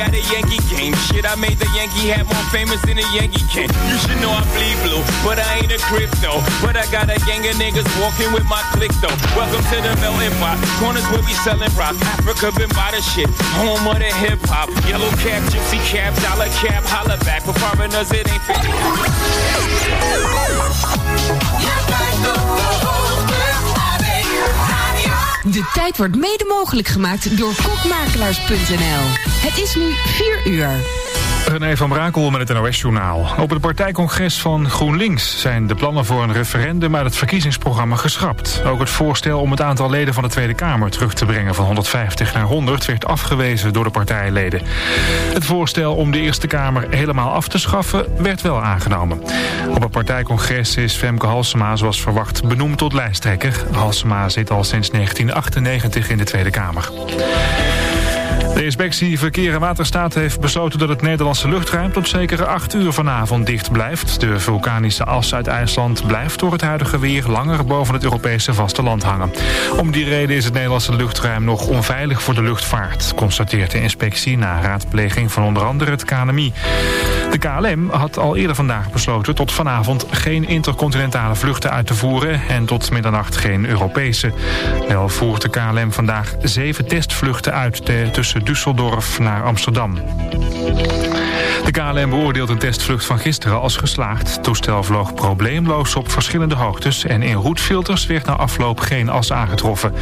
At a Yankee game. Shit, I made the Yankee hat more famous than a Yankee can. You should know I bleed blue, but I ain't a crypto. But I got a gang of niggas walking with my click though. Welcome to the melting pot. Corners where we selling rock. Africa been by the shit. Home of the hip hop. Yellow cap, gypsy cap, dollar cap, holla back. For foreigners, it ain't 50. De tijd wordt mede mogelijk gemaakt door kokmakelaars.nl. Het is nu 4 uur. René van Brakel met het NOS-journaal. Op het partijcongres van GroenLinks zijn de plannen voor een referendum uit het verkiezingsprogramma geschrapt. Ook het voorstel om het aantal leden van de Tweede Kamer terug te brengen van 150 naar 100 werd afgewezen door de partijleden. Het voorstel om de Eerste Kamer helemaal af te schaffen werd wel aangenomen. Op het partijcongres is Femke Halsema zoals verwacht benoemd tot lijsttrekker. Halsema zit al sinds 1998 in de Tweede Kamer. De inspectie Verkeer en Waterstaat heeft besloten dat het Nederlandse luchtruim tot zeker 8 uur vanavond dicht blijft. De vulkanische as uit IJsland blijft door het huidige weer langer boven het Europese vasteland hangen. Om die reden is het Nederlandse luchtruim nog onveilig voor de luchtvaart, constateert de inspectie na raadpleging van onder andere het KNMI. De KLM had al eerder vandaag besloten tot vanavond geen intercontinentale vluchten uit te voeren en tot middernacht geen Europese. Wel voert de KLM vandaag zeven testvluchten uit tussen Düsseldorf naar Amsterdam. De KLM beoordeelt een testvlucht van gisteren als geslaagd. Het toestel vloog probleemloos op verschillende hoogtes... en in routefilters werd na afloop geen as aangetroffen.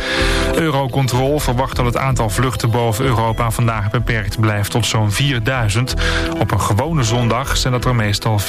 Eurocontrol verwacht dat het aantal vluchten boven Europa... vandaag beperkt blijft tot zo'n 4000. Op een gewone zondag zijn dat er meestal 24.000.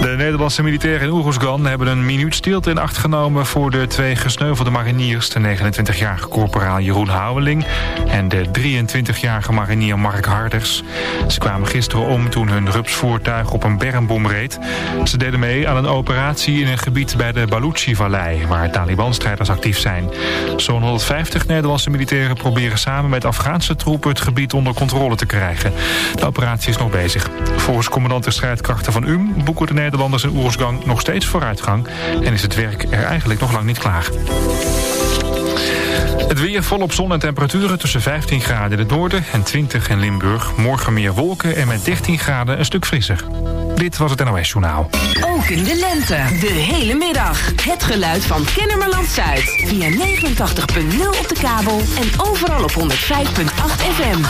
De Nederlandse militairen in Oeruzgan hebben een minuut stilte in acht genomen... voor de twee gesneuvelde mariniers, de 29-jarige corporaal Jeroen Houweling... en de 23-jarige marinier Mark Ze kwamen gisteren om toen hun rupsvoertuig op een bermbom reed. Ze deden mee aan een operatie in een gebied bij de Baluchi-vallei... waar Taliban-strijders actief zijn. Zo'n 150 Nederlandse militairen proberen samen met Afghaanse troepen... het gebied onder controle te krijgen. De operatie is nog bezig. Volgens commandant de strijdkrachten van UM boeken de Nederlanders in Oersgang nog steeds vooruitgang... en is het werk er eigenlijk nog lang niet klaar. Het weer volop zon en temperaturen tussen 15 graden in het noorden en 20 in Limburg. Morgen meer wolken en met 13 graden een stuk frisser. Dit was het NOS Journaal. Ook in de lente, de hele middag. Het geluid van Kennemerland Zuid. Via 89.0 op de kabel en overal op 105.8 FM.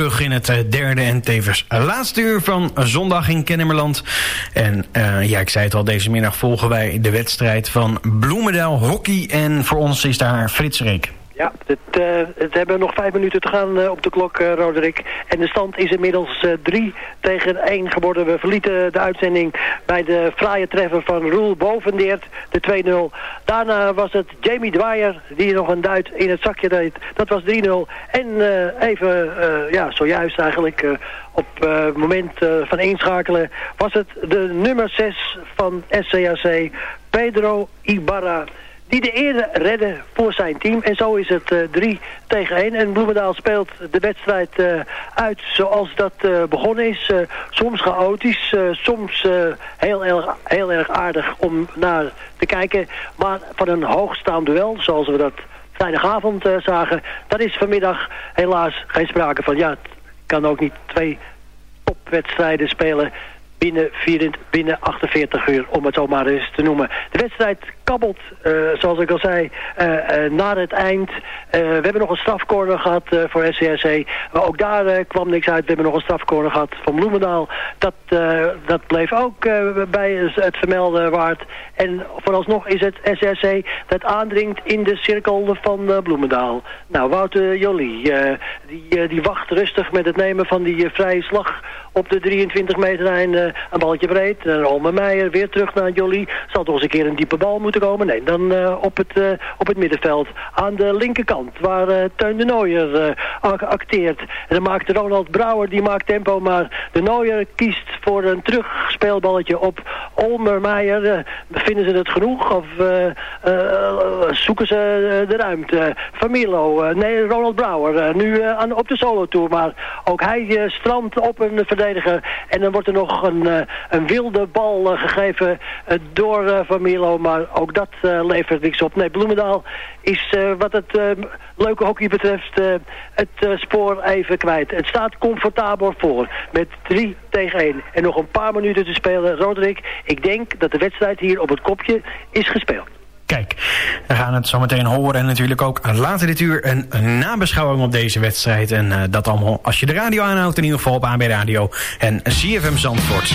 Terug in het eh, derde en tevens laatste uur van Zondag in Kennemerland. En uh, ja, ik zei het al, deze middag volgen wij de wedstrijd van Bloemendaal Hockey. En voor ons is daar Frits Reek. Ja, uh, het hebben nog vijf minuten te gaan op de klok, Roderick. En de stand is inmiddels 3 tegen 1 geworden. We verlieten de uitzending bij de fraaie treffer van Roel Bovendeert, de 2-0. Daarna was het Jamie Dwyer die nog een duit in het zakje deed. Dat was 3-0. En even, ja, zojuist eigenlijk, op het moment van inschakelen, was het de nummer 6 van SCAC, Pedro Ibarra die de ere redden voor zijn team. En zo is het 3 uh, tegen 1. En Bloemendaal speelt de wedstrijd uh, uit zoals dat uh, begonnen is. soms chaotisch, soms heel, erg, heel erg aardig om naar te kijken. Maar van een hoogstaand duel, zoals we dat vrijdagavond zagen... dat is vanmiddag helaas geen sprake van. Ja, het kan ook niet twee topwedstrijden spelen binnen, 24, binnen 48 uur, om het zo maar eens te noemen. De wedstrijd kabbelt, uh, zoals ik al zei, uh, uh, naar het eind. we hebben nog een strafcorner gehad voor SCSC. ook daar kwam niks uit. We hebben nog een strafcorner gehad van Bloemendaal. Dat, dat bleef ook bij het vermelden waard. En vooralsnog is het SCSC dat aandringt in de cirkel van Bloemendaal. Nou, Wouter Jolie, die, die wacht rustig met het nemen van die vrije slag op de 23 meter eind een balletje breed. Uh, Meijer weer terug naar Jolie. Zal toch eens een keer een diepe bal moeten Nee, dan uh, op, het, uh, op het middenveld. Aan de linkerkant, waar uh, Teun de Nooier acteert. En dan maakt Ronald Brouwer, die maakt tempo. Maar de Nooier kiest voor een terugspeelballetje op Olmer Meijer. vinden ze het genoeg? Of zoeken ze de ruimte? Familo, nee, Ronald Brouwer. nu aan, op de solo-tour. Maar ook hij strandt op een verdediger. En dan wordt er nog een, een wilde bal gegeven door Familo. Maar ook dat uh, levert niks op. Nee, Bloemendaal is uh, wat het uh, leuke hockey betreft het spoor even kwijt. Het staat comfortabel voor met 3 tegen 1. En nog een paar minuten te spelen. Roderick, ik denk dat de wedstrijd hier op het kopje is gespeeld. Kijk, we gaan het zo meteen horen en natuurlijk ook later dit uur een nabeschouwing op deze wedstrijd. En dat allemaal als je de radio aanhoudt, in ieder geval op AB Radio en CFM Zandvoort.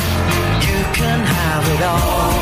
you can have it all.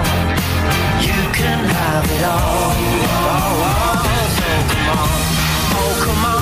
you can have it all. Oh, oh, so come on, oh come on,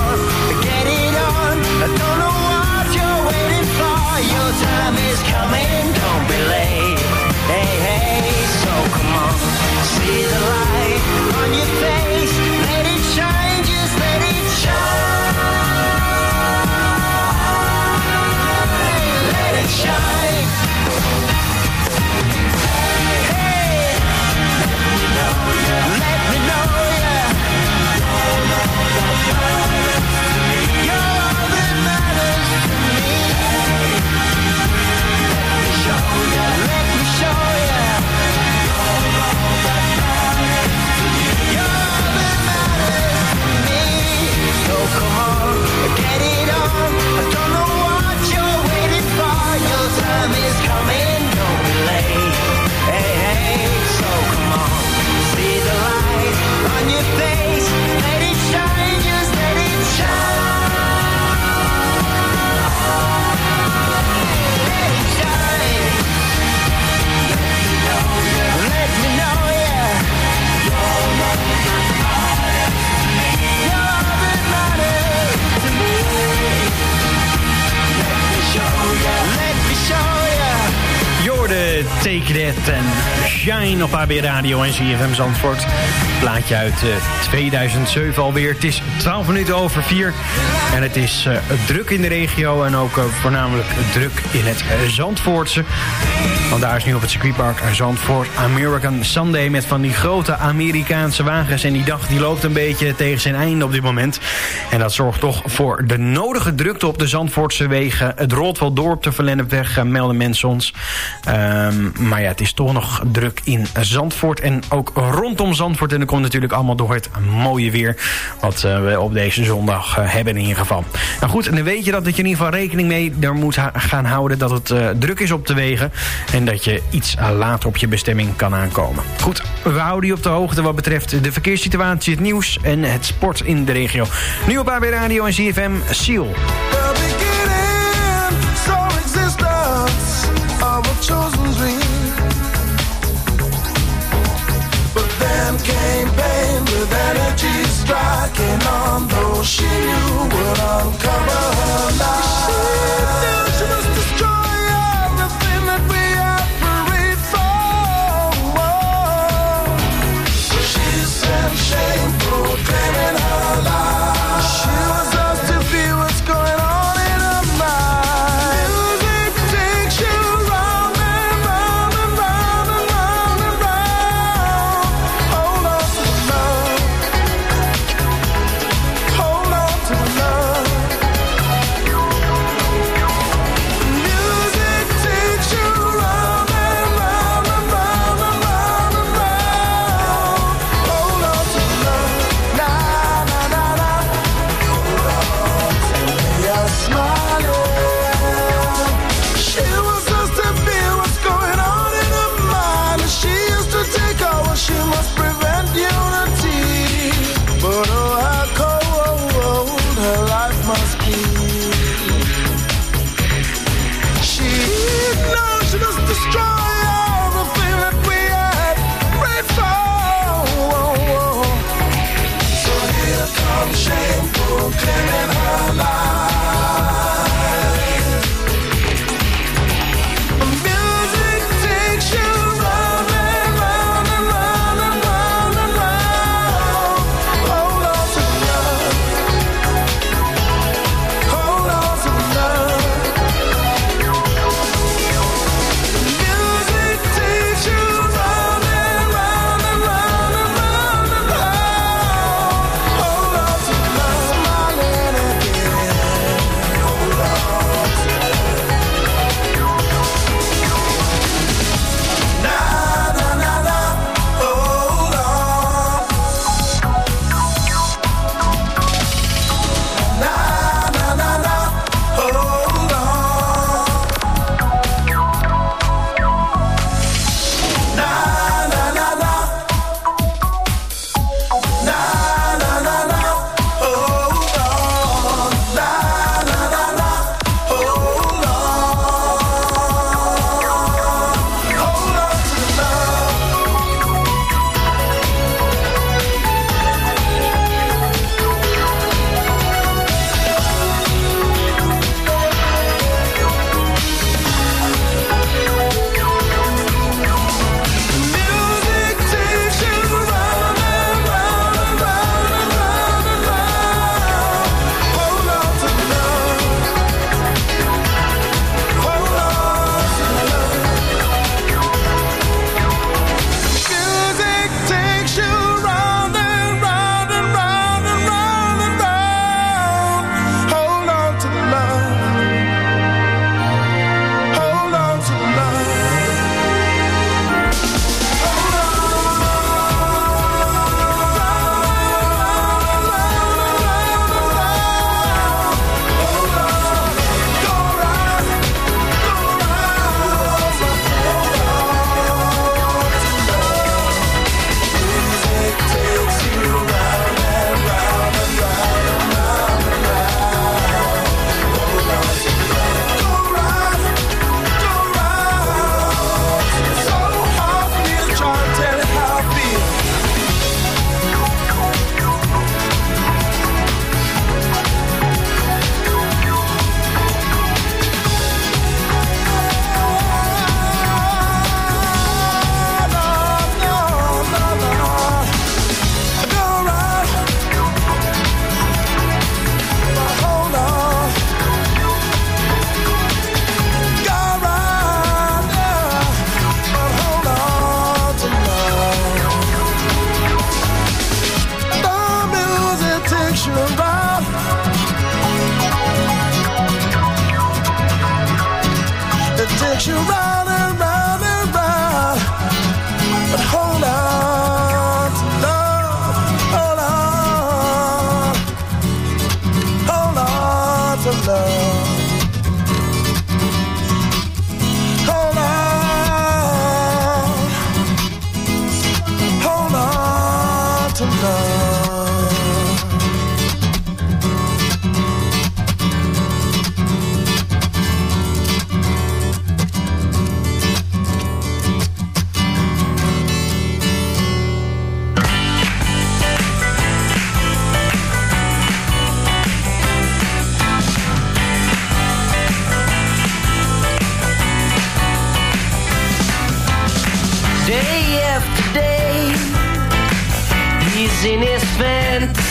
Take That en Shine op AB Radio en CFM Zandvoort. Plaatje uit 2007 eh, alweer. Het is 12 minuten over 4 en het is uh, druk in de regio en ook uh, voornamelijk druk in het Zandvoortse. Want daar is nu op het circuitpark Zandvoort American Sunday met van die grote Amerikaanse wagens. En die dag die loopt een beetje tegen zijn einde op dit moment. En dat zorgt toch voor de nodige drukte op de Zandvoortse wegen. Het rolt wel door op de Verlennepweg, melden mensen ons. Um, maar ja, het is toch nog druk in Zandvoort en ook rondom Zandvoort. En dat komt natuurlijk allemaal door het mooie weer wat we op deze zondag hebben in ieder geval. Nou goed, dan weet je dat, dat je in ieder geval rekening mee er moet gaan houden dat het uh, druk is op de wegen. En dat je iets later op je bestemming kan aankomen. Goed, we houden je op de hoogte wat betreft de verkeerssituatie, het nieuws en het sport in de regio. Nu op AB Radio en with energy striking on those she knew would uncover her life. strong.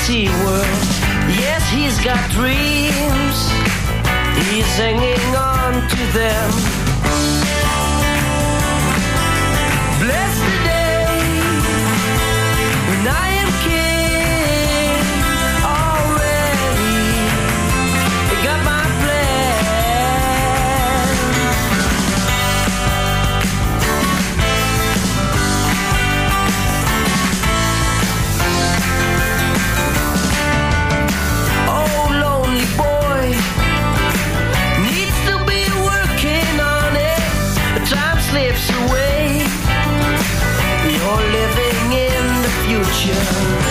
world. Yes, he's got dreams, he's hanging on to them. future.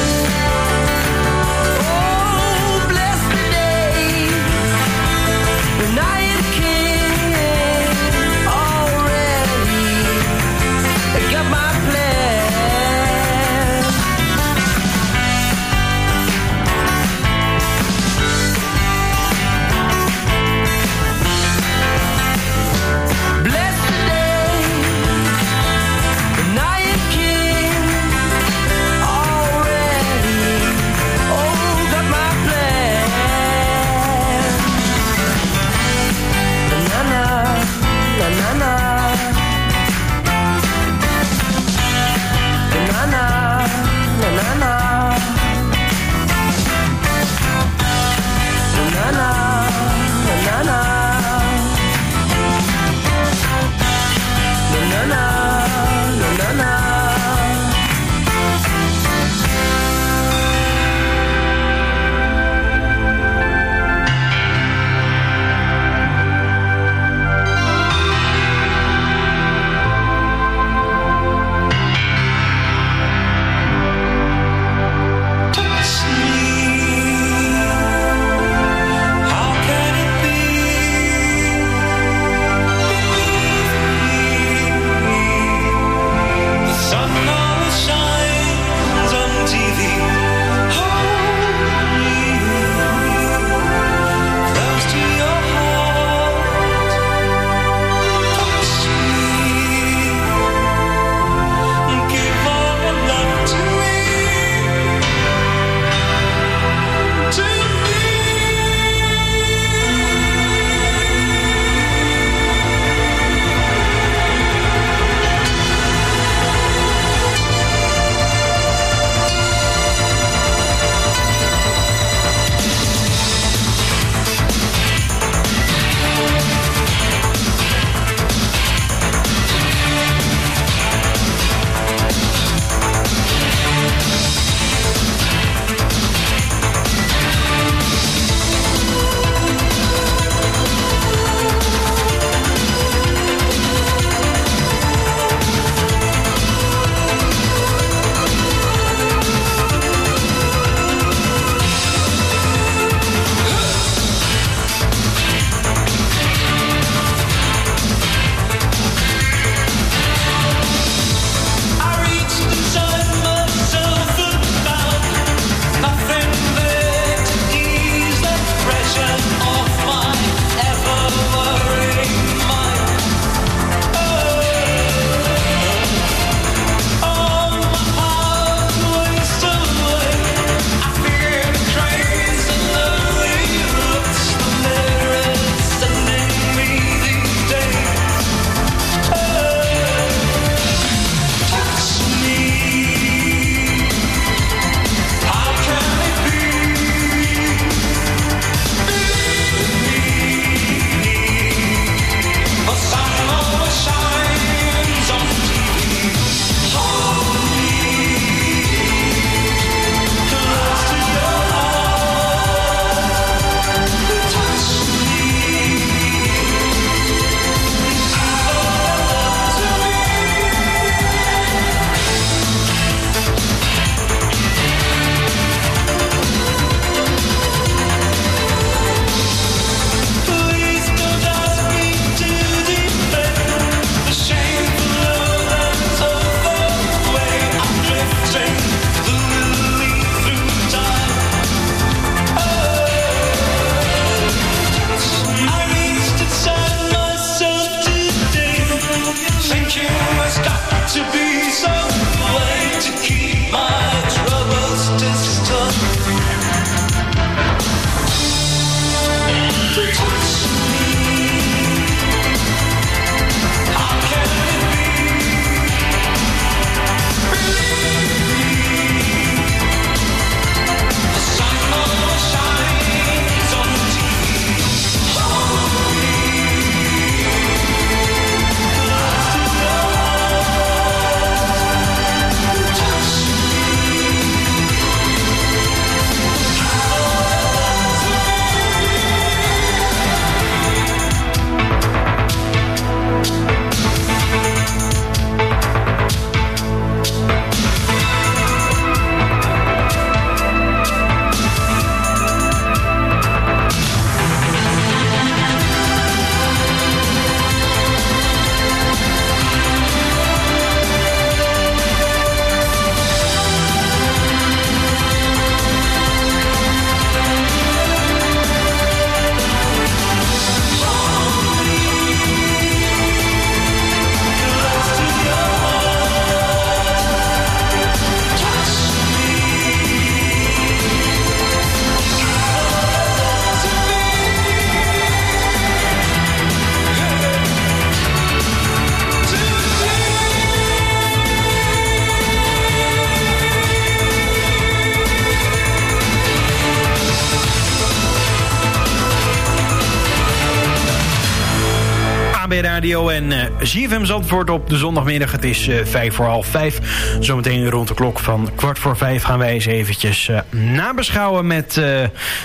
ZFM Zandvoort op de zondagmiddag. Het is uh, vijf voor half vijf. Zometeen rond de klok van kwart voor vijf gaan wij eens eventjes uh, nabeschouwen met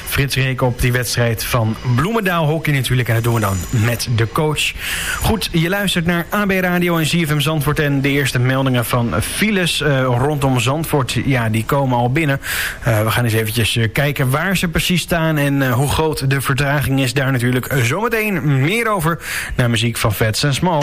Frits Reek op die wedstrijd van Bloemendaal Hockey natuurlijk. En dat doen we dan met de coach. Goed, je luistert naar AB Radio en ZFM Zandvoort. En de eerste meldingen van files rondom Zandvoort, ja, die komen al binnen. we gaan eens eventjes kijken waar ze precies staan en hoe groot de vertraging is. Daar natuurlijk zometeen meer over naar muziek van Fats and Small.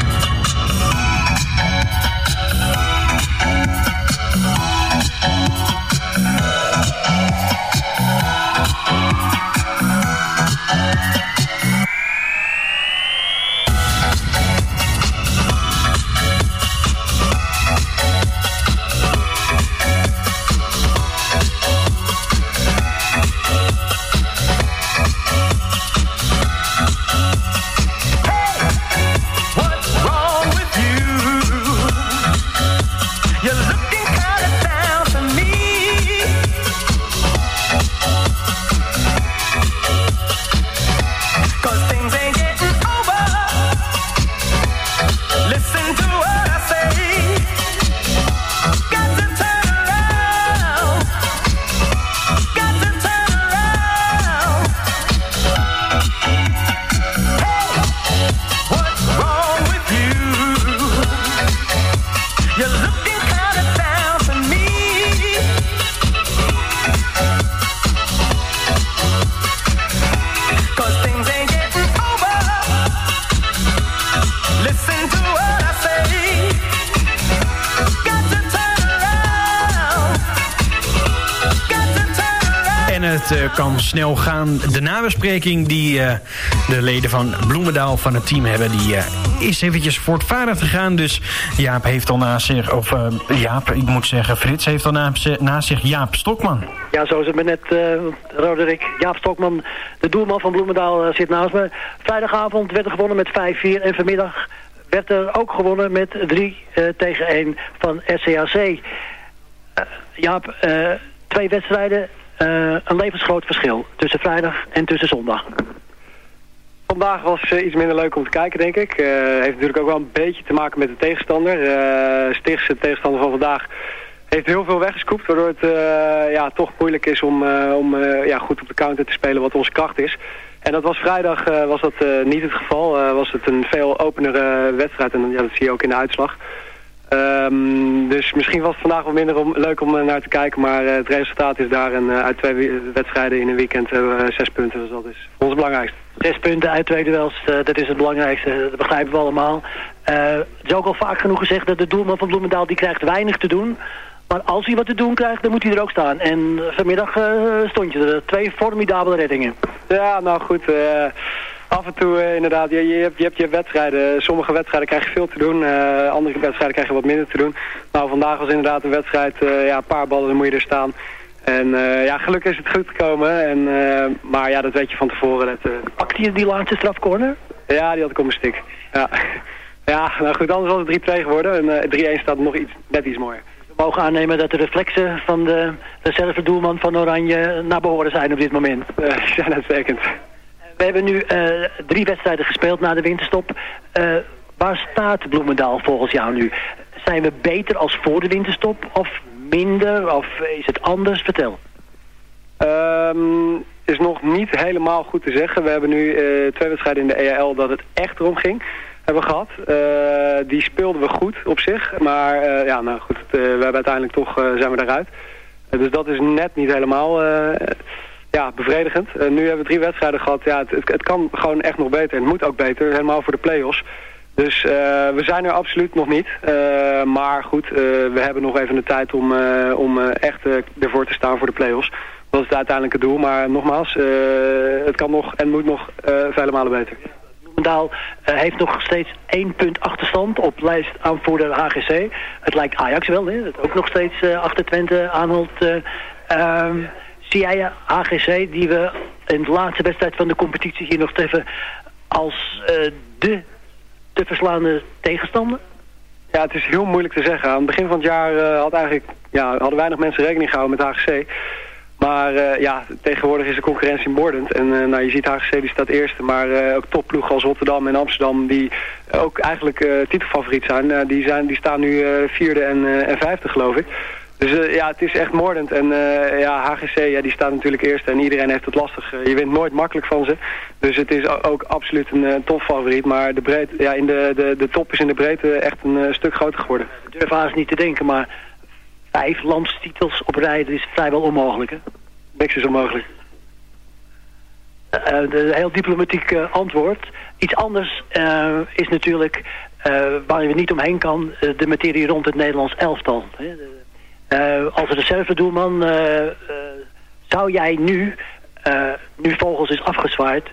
snel gaan. De nabespreking die uh, de leden van Bloemendaal van het team hebben... die uh, is eventjes voortvarend gegaan. Dus Jaap heeft al naast zich... of uh, Jaap, ik moet zeggen, Frits heeft al naast zich Jaap Stokman. Ja, zoals het me net, Roderick. Jaap Stokman, de doelman van Bloemendaal, zit naast me. Vrijdagavond werd er gewonnen met 5-4 en vanmiddag werd er ook gewonnen met 3 tegen 1 van SCAC. Jaap, twee wedstrijden, uh, een levensgroot verschil tussen vrijdag en tussen zondag. Vandaag was uh, iets minder leuk om te kijken, denk ik. Uh, heeft natuurlijk ook wel een beetje te maken met de tegenstander. Stichts, de tegenstander van vandaag, heeft heel veel weggescoept. Waardoor het ja, toch moeilijk is om, om ja, goed op de counter te spelen wat onze kracht is. En dat was vrijdag was dat niet het geval. was het een veel openere wedstrijd en ja, dat zie je ook in de uitslag. Um, dus misschien was het vandaag wat minder om, leuk om naar te kijken. Maar uh, het resultaat is daar. En uh, uit twee wedstrijden in een weekend hebben we zes punten. Dus dat is voor ons het belangrijkste. Zes punten uit twee duels, uh, dat is het belangrijkste. Dat begrijpen we allemaal. het is ook al vaak genoeg gezegd dat de doelman van Bloemendaal die krijgt weinig te doen. Maar als hij wat te doen krijgt, dan moet hij er ook staan. En vanmiddag stond je er. Twee formidabele reddingen. Ja, nou goed af en toe uh, inderdaad, je, je, hebt, je hebt je wedstrijden. Sommige wedstrijden krijg je veel te doen. Uh, andere wedstrijden krijg je wat minder te doen. Nou, vandaag was inderdaad een wedstrijd. Uh, ja, een paar ballen, dan moet je er staan. En eh, ja, gelukkig is het goed gekomen. En, eh, maar ja, dat weet je van tevoren. Dat, Pakte je die laatste strafcorner? Ja, die had ik op mijn stick. Ja. ja, nou goed, anders was het 3-2 geworden. En 3-1 staat nog iets, net iets mooier. We mogen aannemen dat de reflexen van de reserve-doelman van Oranje naar behoren zijn op dit moment. ja, uitstekend. We hebben nu drie wedstrijden gespeeld na de winterstop. waar staat Bloemendaal volgens jou nu? Zijn we beter als voor de winterstop of minder of is het anders? Vertel. Um, is nog niet helemaal goed te zeggen. We hebben nu uh, twee wedstrijden in de EAL dat het echt erom ging. Hebben gehad. Die speelden we goed op zich. Maar ja, nou goed, we hebben uiteindelijk toch zijn we daaruit. dus dat is net niet helemaal ja, bevredigend. nu hebben we drie wedstrijden gehad. Ja, het, het, kan gewoon echt nog beter. Het moet ook beter, helemaal voor de play-offs. Dus uh, we zijn er absoluut nog niet. Uh, maar goed, we hebben nog even de tijd om, om echt ervoor te staan voor de play-offs. Dat is het uiteindelijke doel. Maar nogmaals, het kan nog en moet nog vele malen beter. Bloemendaal heeft nog steeds één punt achterstand op lijst aanvoerder HGC. Het lijkt Ajax wel, hè, dat ook nog steeds achter Twente aanhoudt. Zie jij HGC, die we in de laatste wedstrijd van de competitie hier nog even als de te verslaande tegenstander? Ja, het is heel moeilijk te zeggen. Aan het begin van het jaar uh, had eigenlijk, ja, hadden weinig mensen rekening gehouden met HGC. Maar uh, ja, tegenwoordig is de concurrentie moordend. En uh, nou, je ziet HGC die staat eerste, maar ook topploegen als Rotterdam en Amsterdam... die ook eigenlijk titelfavoriet zijn. die, zijn, die staan nu vierde en, en vijfde, geloof ik. Dus uh, ja, het is echt moordend. En uh, ja, HGC ja, die staat natuurlijk eerst en iedereen heeft het lastig. Uh, je wint nooit makkelijk van ze. Dus het is ook absoluut een topfavoriet. Maar de, breedte, ja, in de, de, de top is in de breedte echt een stuk groter geworden. Ik durf haast niet te denken, maar vijf landstitels op rij, dat is vrijwel onmogelijk, hè? Niks is onmogelijk. een heel diplomatiek antwoord. Iets anders is natuurlijk, waar je niet omheen kan, de materie rond het Nederlands elftal. Hè? Uh, als reservedoelman uh, uh, zou jij nu, nu Vogels is afgezwaaid,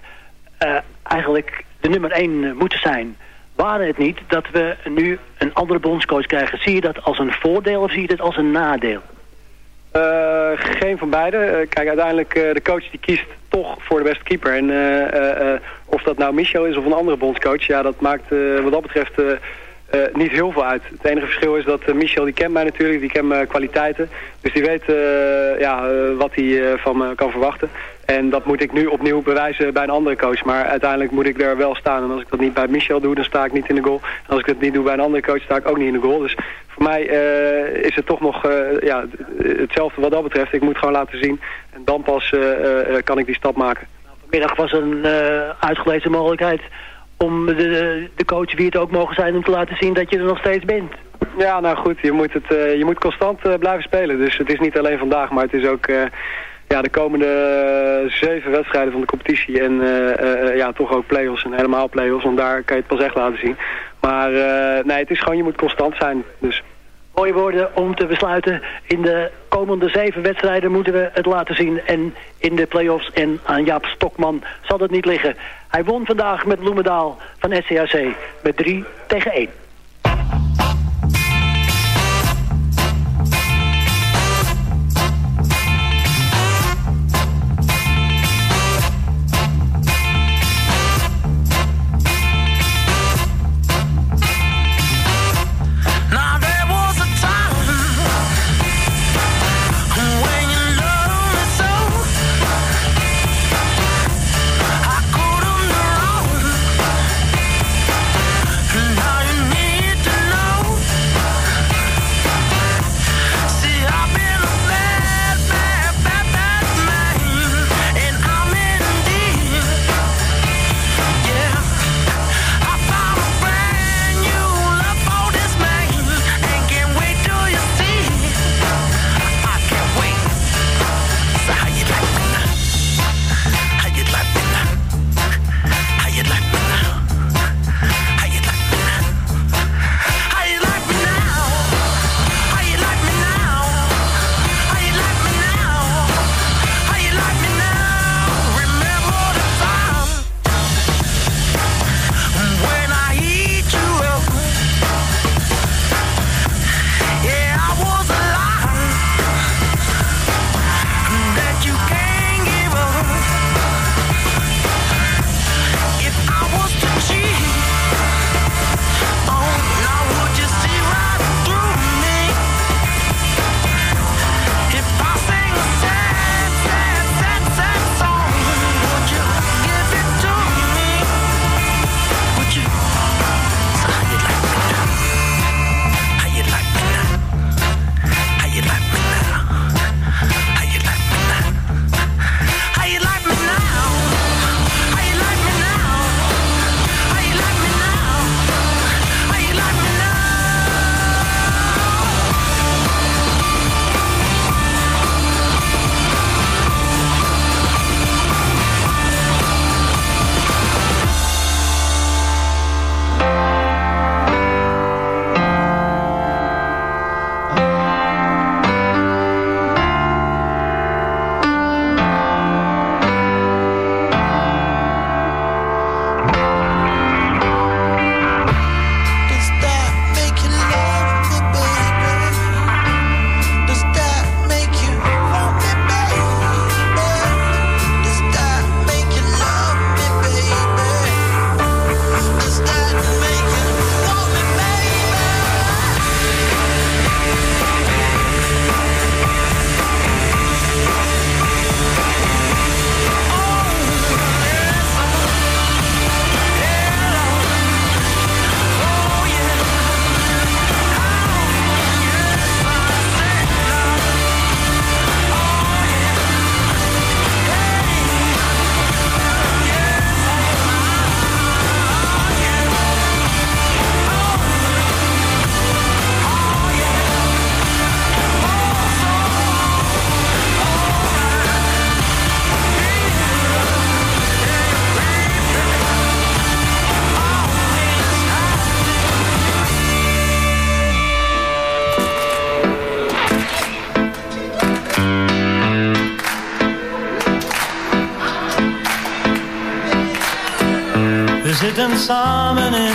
eigenlijk de nummer 1 moeten zijn. Waren het niet dat we nu een andere bondscoach krijgen, zie je dat als een voordeel of zie je dat als een nadeel? geen van beide. kijk, uiteindelijk de coach die kiest toch voor de beste keeper. En of dat nou Michel is of een andere bondscoach, ja, dat maakt wat dat betreft uh, niet heel veel uit. Het enige verschil is dat uh, Michel, die kent mij natuurlijk, die kent mijn kwaliteiten. Dus die weet uh, ja, wat hij van me kan verwachten. En dat moet ik nu opnieuw bewijzen bij een andere coach. Maar uiteindelijk moet ik er wel staan. En als ik dat niet bij Michel doe, dan sta ik niet in de goal. En als ik dat niet doe bij een andere coach, sta ik ook niet in de goal. Dus voor mij is het toch nog ja, hetzelfde wat dat betreft. Ik moet gewoon laten zien. En dan pas kan ik die stap maken. Nou, vanmiddag was een uitgelezen mogelijkheid om de, de coach, wie het ook mogen zijn, om te laten zien dat je er nog steeds bent. Ja, nou goed, je moet, het, uh, je moet constant uh, blijven spelen. Dus het is niet alleen vandaag, maar het is ook uh, ja, de komende zeven wedstrijden van de competitie. En ja, toch ook play-offs en helemaal play-offs, want daar kan je het pas echt laten zien. Maar nee, het is gewoon, je moet constant zijn. Dus mooie woorden om te besluiten. In de komende zeven wedstrijden moeten we het laten zien. En in de play-offs en aan Jaap Stokman zal het niet liggen. Hij won vandaag met Bloemendaal van SCAC met 3 tegen 1. Summoning.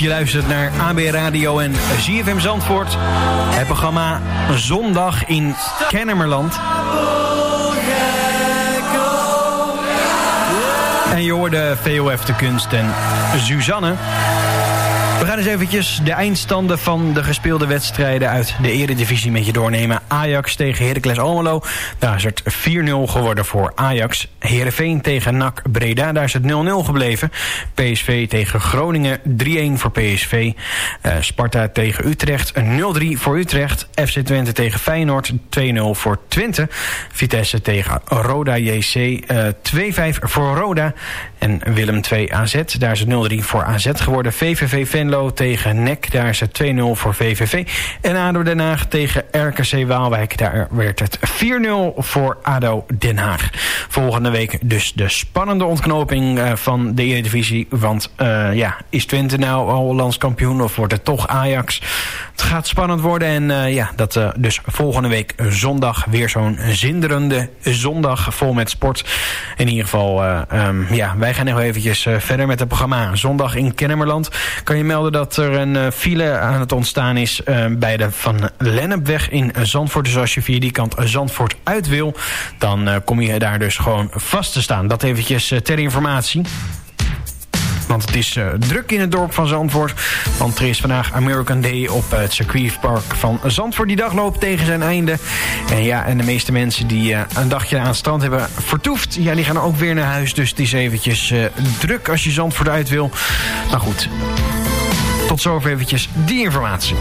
Je luistert naar AB Radio en ZFM Zandvoort. Het programma Zondag in Kennemerland. En je hoorde VOF de Kunst en Suzanne. We gaan eens eventjes de eindstanden van de gespeelde wedstrijden uit de eredivisie met je doornemen. Ajax tegen Heracles Almelo. Daar is het 4-0 geworden voor Ajax. Heerenveen tegen NAC Breda. Daar is het 0-0 gebleven. PSV tegen Groningen 3-1 voor PSV. Eh, Sparta tegen Utrecht 0-3 voor Utrecht. FC Twente tegen Feyenoord 2-0 voor Twente. Vitesse tegen Roda JC eh 2-5 voor Roda. En Willem 2 AZ. Daar is het 0-3 voor AZ geworden. VVV Venlo tegen NEC. Daar is het 2-0 voor VVV. En ADO Den Haag tegen RKC Waalwijk. Daar werd het 4-0 voor ADO Den Haag. Volgende week dus de spannende ontknoping uh, van de Eredivisie. Want uh, ja, is Twente nou al landskampioen of wordt het toch Ajax? Het gaat spannend worden en uh, ja, dat dus volgende week zondag weer zo'n zinderende zondag vol met sport. In ieder geval, um, ja, wij gaan nog eventjes verder met het programma. Zondag in Kennemerland kan je melden dat er een file aan het ontstaan is bij de Van Lennepweg in Zandvoort. Dus als je via die kant Zandvoort uit wil, dan kom je daar dus gewoon vast te staan. Dat eventjes ter informatie. Want het is uh, druk in het dorp van Zandvoort. Want er is vandaag American Day op het circuitpark van Zandvoort. Die dag loopt tegen zijn einde. En ja, en de meeste mensen die uh, een dagje aan het strand hebben vertoefd... ja, die gaan ook weer naar huis. Dus het is eventjes uh, druk als je Zandvoort uit wil. Maar goed, tot zover eventjes die informatie.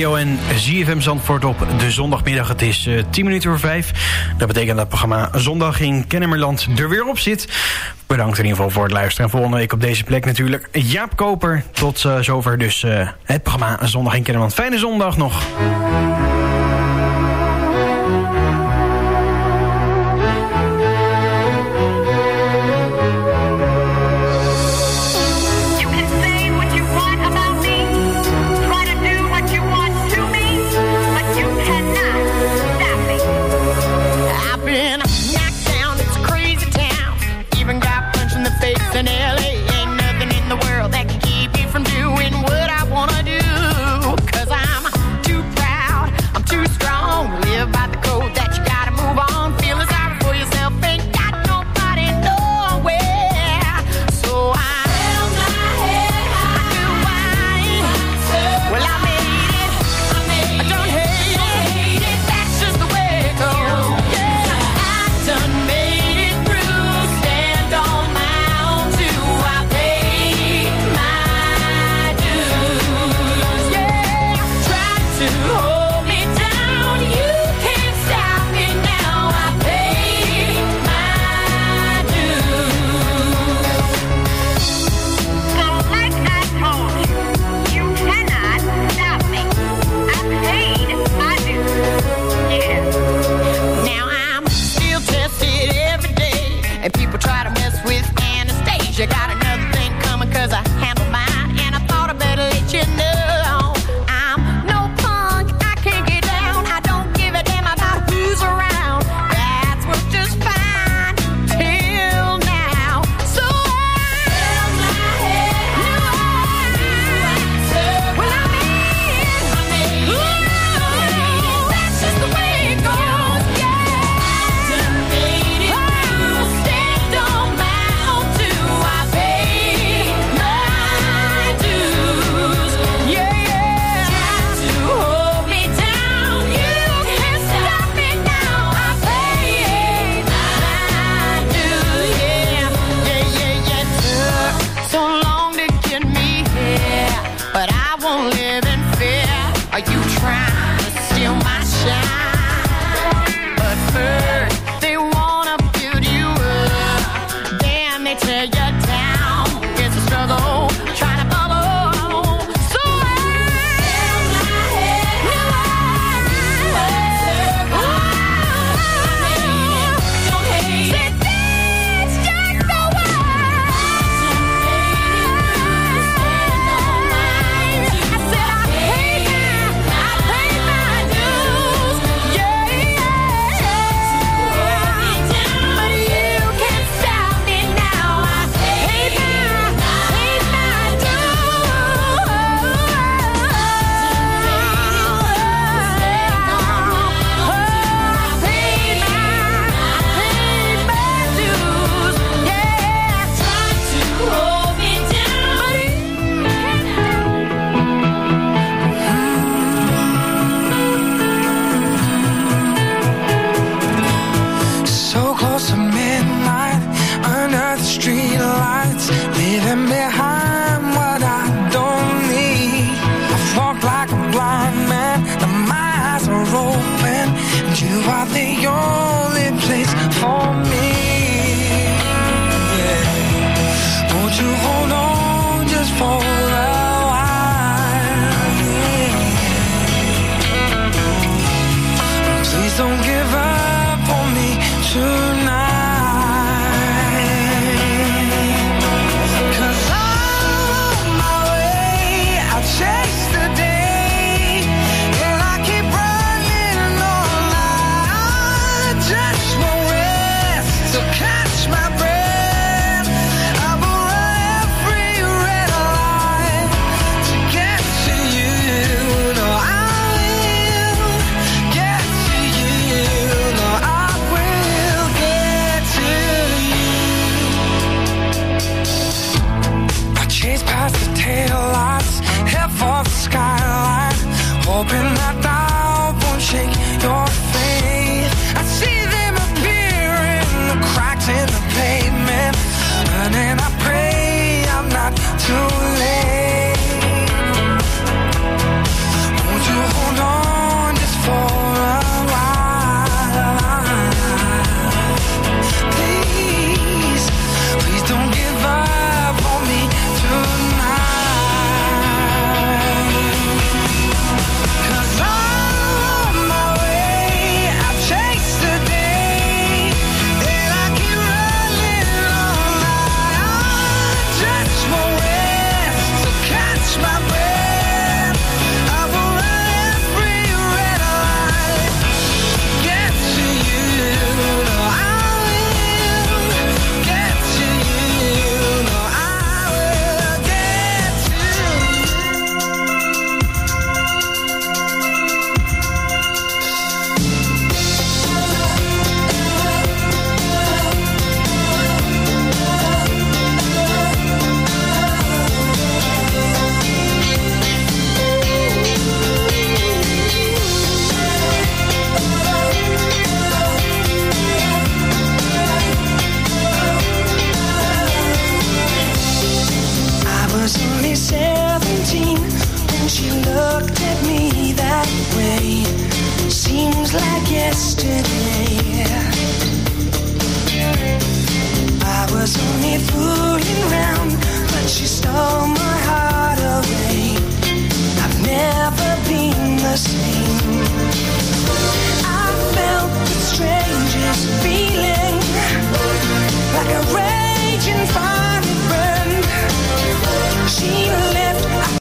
Radio en ZFM Zandvoort op de zondagmiddag. Het is eh, 10 minuten voor 5. Dat betekent dat het programma Zondag in Kennemerland er weer op zit. Bedankt in ieder geval voor het luisteren. Volgende week op deze plek natuurlijk Jaap Koper. Tot eh, zover dus eh, het programma Zondag in Kennemerland. Fijne zondag nog.